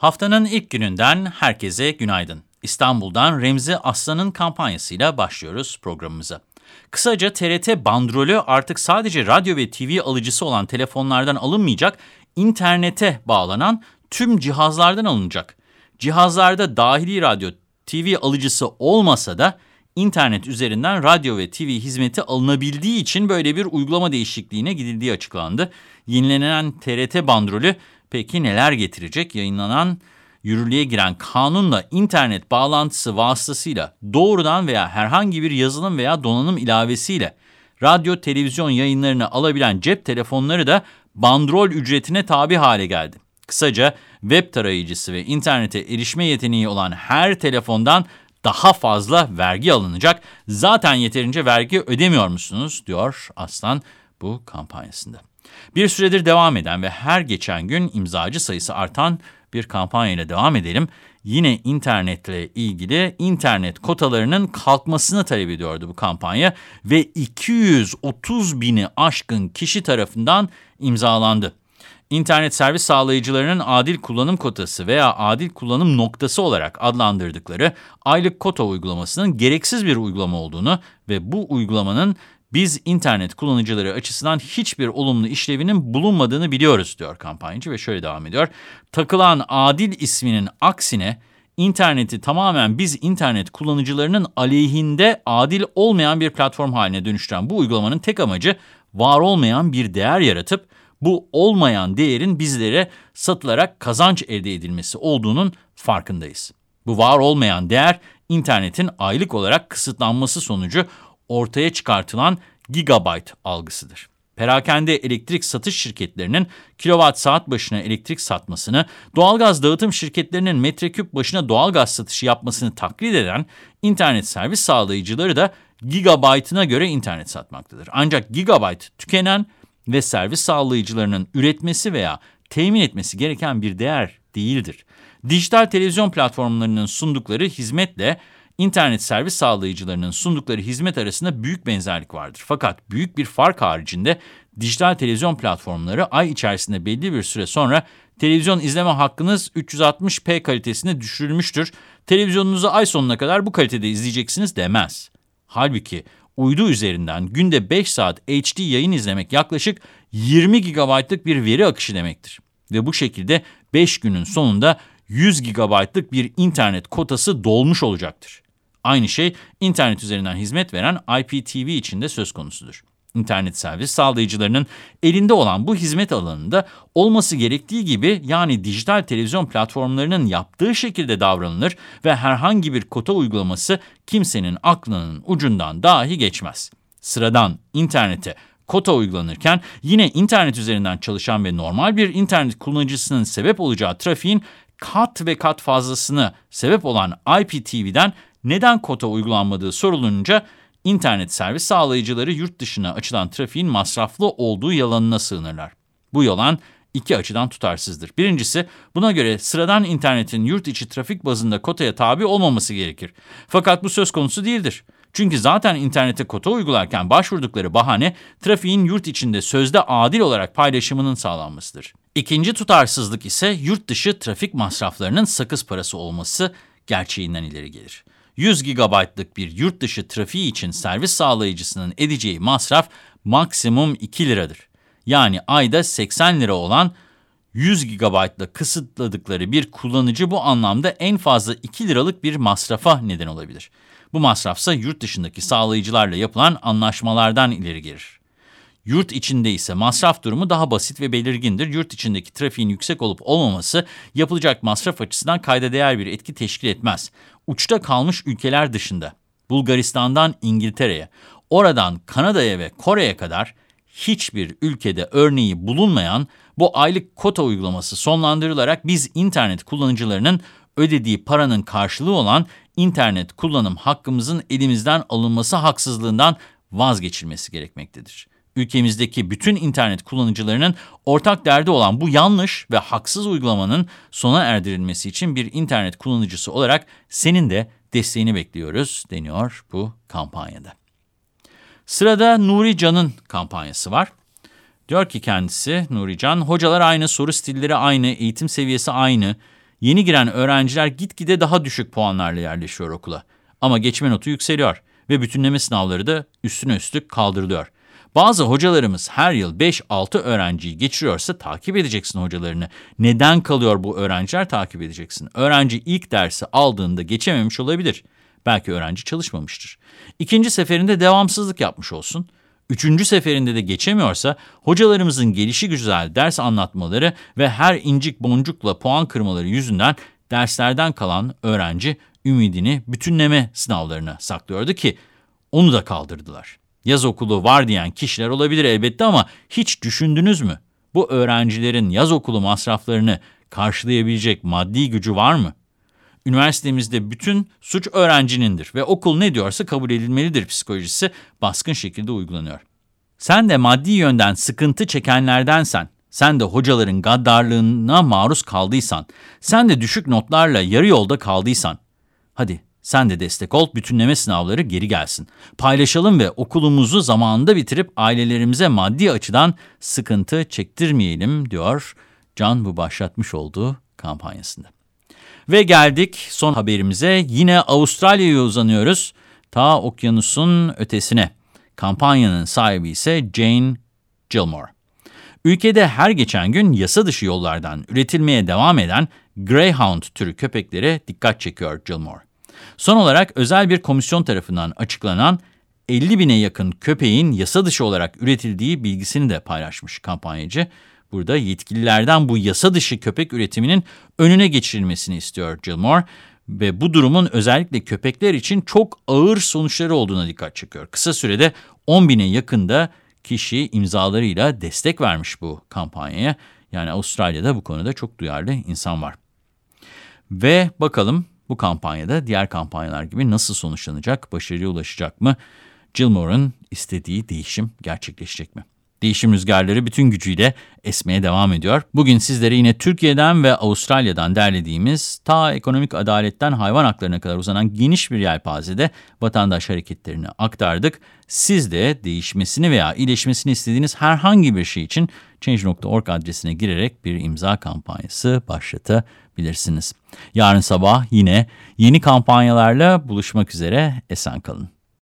Haftanın ilk gününden herkese günaydın. İstanbul'dan Remzi Aslan'ın kampanyasıyla başlıyoruz programımıza. Kısaca TRT bandrolü artık sadece radyo ve TV alıcısı olan telefonlardan alınmayacak, internete bağlanan tüm cihazlardan alınacak. Cihazlarda dahili radyo, TV alıcısı olmasa da internet üzerinden radyo ve TV hizmeti alınabildiği için böyle bir uygulama değişikliğine gidildiği açıklandı. Yenilenen TRT bandrolü peki neler getirecek? Yayınlanan yürürlüğe giren kanunla internet bağlantısı vasıtasıyla doğrudan veya herhangi bir yazılım veya donanım ilavesiyle radyo, televizyon yayınlarını alabilen cep telefonları da bandrol ücretine tabi hale geldi. Kısaca web tarayıcısı ve internete erişme yeteneği olan her telefondan daha fazla vergi alınacak. Zaten yeterince vergi ödemiyor musunuz diyor Aslan bu kampanyasında. Bir süredir devam eden ve her geçen gün imzacı sayısı artan bir kampanyayla devam edelim. Yine internetle ilgili internet kotalarının kalkmasını talep ediyordu bu kampanya ve 230 bini aşkın kişi tarafından imzalandı. İnternet servis sağlayıcılarının adil kullanım kotası veya adil kullanım noktası olarak adlandırdıkları aylık kota uygulamasının gereksiz bir uygulama olduğunu ve bu uygulamanın biz internet kullanıcıları açısından hiçbir olumlu işlevinin bulunmadığını biliyoruz diyor kampanyacı ve şöyle devam ediyor. Takılan adil isminin aksine interneti tamamen biz internet kullanıcılarının aleyhinde adil olmayan bir platform haline dönüştüren bu uygulamanın tek amacı var olmayan bir değer yaratıp bu olmayan değerin bizlere satılarak kazanç elde edilmesi olduğunun farkındayız. Bu var olmayan değer internetin aylık olarak kısıtlanması sonucu ortaya çıkartılan gigabyte algısıdır. Perakende elektrik satış şirketlerinin kilowatt saat başına elektrik satmasını, doğalgaz dağıtım şirketlerinin metreküp başına doğalgaz satışı yapmasını taklit eden internet servis sağlayıcıları da gigabyte'ına göre internet satmaktadır. Ancak gigabyte tükenen ve servis sağlayıcılarının üretmesi veya temin etmesi gereken bir değer değildir. Dijital televizyon platformlarının sundukları hizmetle internet servis sağlayıcılarının sundukları hizmet arasında büyük benzerlik vardır. Fakat büyük bir fark haricinde dijital televizyon platformları ay içerisinde belli bir süre sonra televizyon izleme hakkınız 360p kalitesine düşürülmüştür. Televizyonunuzu ay sonuna kadar bu kalitede izleyeceksiniz demez. Halbuki uydu üzerinden günde 5 saat HD yayın izlemek yaklaşık 20 GB'lık bir veri akışı demektir. Ve bu şekilde 5 günün sonunda 100 GB'lık bir internet kotası dolmuş olacaktır. Aynı şey internet üzerinden hizmet veren IPTV için de söz konusudur. İnternet servis sağlayıcılarının elinde olan bu hizmet alanında olması gerektiği gibi yani dijital televizyon platformlarının yaptığı şekilde davranılır ve herhangi bir kota uygulaması kimsenin aklının ucundan dahi geçmez. Sıradan internete kota uygulanırken yine internet üzerinden çalışan ve normal bir internet kullanıcısının sebep olacağı trafiğin kat ve kat fazlasını sebep olan IPTV'den neden kota uygulanmadığı sorulunca internet servis sağlayıcıları yurt dışına açılan trafiğin masraflı olduğu yalanına sığınırlar. Bu yalan iki açıdan tutarsızdır. Birincisi buna göre sıradan internetin yurt içi trafik bazında kotaya tabi olmaması gerekir. Fakat bu söz konusu değildir. Çünkü zaten internete kota uygularken başvurdukları bahane trafiğin yurt içinde sözde adil olarak paylaşımının sağlanmasıdır. İkinci tutarsızlık ise yurt dışı trafik masraflarının sakız parası olması gerçeğinden ileri gelir. 100 GB'lık bir yurt dışı trafiği için servis sağlayıcısının edeceği masraf maksimum 2 liradır. Yani ayda 80 lira olan 100 GB'la kısıtladıkları bir kullanıcı bu anlamda en fazla 2 liralık bir masrafa neden olabilir. Bu masrafsa yurt dışındaki sağlayıcılarla yapılan anlaşmalardan ileri gelir. Yurt içinde ise masraf durumu daha basit ve belirgindir. Yurt içindeki trafiğin yüksek olup olmaması yapılacak masraf açısından kayda değer bir etki teşkil etmez. Uçta kalmış ülkeler dışında, Bulgaristan'dan İngiltere'ye, oradan Kanada'ya ve Kore'ye kadar hiçbir ülkede örneği bulunmayan bu aylık kota uygulaması sonlandırılarak biz internet kullanıcılarının ödediği paranın karşılığı olan internet kullanım hakkımızın elimizden alınması haksızlığından vazgeçilmesi gerekmektedir ülkemizdeki bütün internet kullanıcılarının ortak derdi olan bu yanlış ve haksız uygulamanın sona erdirilmesi için bir internet kullanıcısı olarak senin de desteğini bekliyoruz deniyor bu kampanyada. Sırada Nuri Can'ın kampanyası var. Diyor ki kendisi Nuri Can, hocalar aynı, soru stilleri aynı, eğitim seviyesi aynı. yeni giren öğrenciler gitgide daha düşük puanlarla yerleşiyor okula. Ama geçme notu yükseliyor ve bütünleme sınavları da üstüne üstlük kaldırılıyor. Bazı hocalarımız her yıl 5-6 öğrenciyi geçiriyorsa takip edeceksin hocalarını. Neden kalıyor bu öğrenciler takip edeceksin. Öğrenci ilk dersi aldığında geçememiş olabilir. Belki öğrenci çalışmamıştır. İkinci seferinde devamsızlık yapmış olsun. Üçüncü seferinde de geçemiyorsa hocalarımızın gelişi güzel ders anlatmaları ve her incik boncukla puan kırmaları yüzünden derslerden kalan öğrenci ümidini bütünleme sınavlarına saklıyordu ki onu da kaldırdılar. Yaz okulu var diyen kişiler olabilir elbette ama hiç düşündünüz mü? Bu öğrencilerin yaz okulu masraflarını karşılayabilecek maddi gücü var mı? Üniversitemizde bütün suç öğrencinindir ve okul ne diyorsa kabul edilmelidir psikolojisi baskın şekilde uygulanıyor. Sen de maddi yönden sıkıntı çekenlerdensen, sen de hocaların gaddarlığına maruz kaldıysan, sen de düşük notlarla yarı yolda kaldıysan, hadi sen de destek ol, bütünleme sınavları geri gelsin. Paylaşalım ve okulumuzu zamanında bitirip ailelerimize maddi açıdan sıkıntı çektirmeyelim diyor Can bu başlatmış olduğu kampanyasında. Ve geldik son haberimize. Yine Avustralya'ya uzanıyoruz. Ta okyanusun ötesine. Kampanyanın sahibi ise Jane Gilmore. Ülkede her geçen gün yasa dışı yollardan üretilmeye devam eden Greyhound türü köpeklere dikkat çekiyor Gilmore. Son olarak özel bir komisyon tarafından açıklanan 50 bine yakın köpeğin yasa dışı olarak üretildiği bilgisini de paylaşmış kampanyacı. Burada yetkililerden bu yasa dışı köpek üretiminin önüne geçirilmesini istiyor Gilmore ve bu durumun özellikle köpekler için çok ağır sonuçları olduğuna dikkat çekiyor. Kısa sürede 10 bine yakında kişi imzalarıyla destek vermiş bu kampanyaya. Yani Avustralya'da bu konuda çok duyarlı insan var. Ve bakalım bu kampanyada diğer kampanyalar gibi nasıl sonuçlanacak, başarıya ulaşacak mı? Gilmore'un istediği değişim gerçekleşecek mi? Değişim rüzgarları bütün gücüyle esmeye devam ediyor. Bugün sizlere yine Türkiye'den ve Avustralya'dan derlediğimiz ta ekonomik adaletten hayvan haklarına kadar uzanan geniş bir yelpazede vatandaş hareketlerini aktardık. Siz de değişmesini veya iyileşmesini istediğiniz herhangi bir şey için Change.org adresine girerek bir imza kampanyası başlatabilirsiniz. Yarın sabah yine yeni kampanyalarla buluşmak üzere esen kalın.